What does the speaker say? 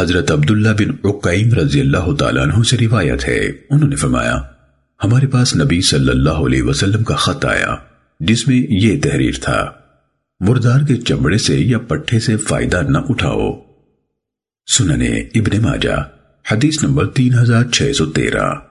حضرت عبداللہ بن عقیم رضی اللہ تعالیٰ عنہ سے روایت ہے۔ انہوں نے فرمایا، ہمارے پاس نبی صلی اللہ علیہ وسلم کا خط آیا، جس میں یہ تحریر تھا، مردار کے چمڑے سے یا پٹھے سے فائدہ نہ اٹھاؤ۔ سننے ابن ماجہ، حدیث نمبر تین ہزار چھ سو تیرہ۔